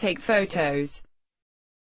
take photos.